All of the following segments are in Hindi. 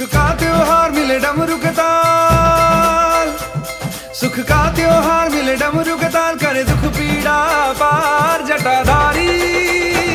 सुख का त्योहार मिले डमरू के सुख का त्योहार मिले डमरू के करे दुख पीड़ा पार जटाधारी।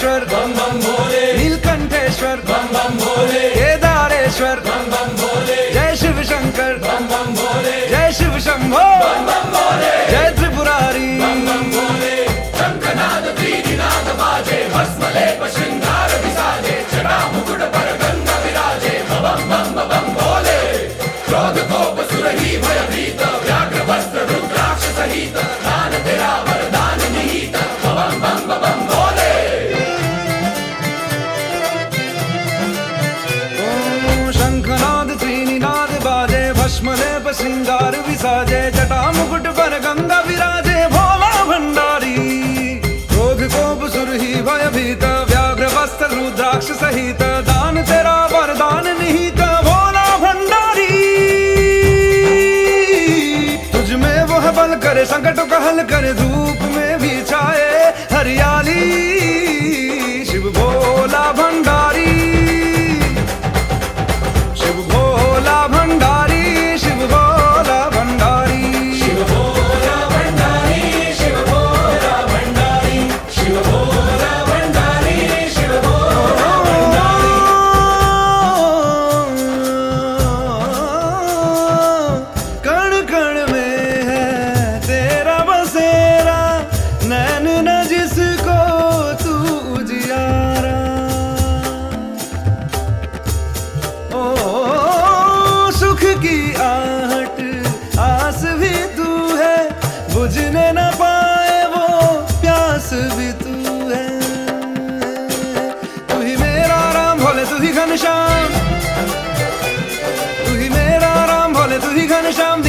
ओंकारेश्वर बम बम भोले नीलकंठेश्वर बम बम भोले केदारेश्वर बम बम भोले जय शिव शंकर बम बम भोले जय शिव शंभो बम बम भोले जय त्रिपुरारी बम बम भोले शंखनाद श्रृंगार विसाजे, जटा मुकुट पर गंगा विराजे, भोला भंडारी। क्रोध कोप सुरही भय भीत, व्याघ्र वस्त्र रुद्राक्ष सहित, दान तेरा वरदान निहित, भोला भंडारी। तुझ में वह बल करे, संकट को हल करे, धूप में भी छाए हरियाली। समझने न पाए वो प्यास भी तू है। तू ही मेरा राम भोले, तू ही घनश्याम। तू ही मेरा राम भोले, तू ही घनश्याम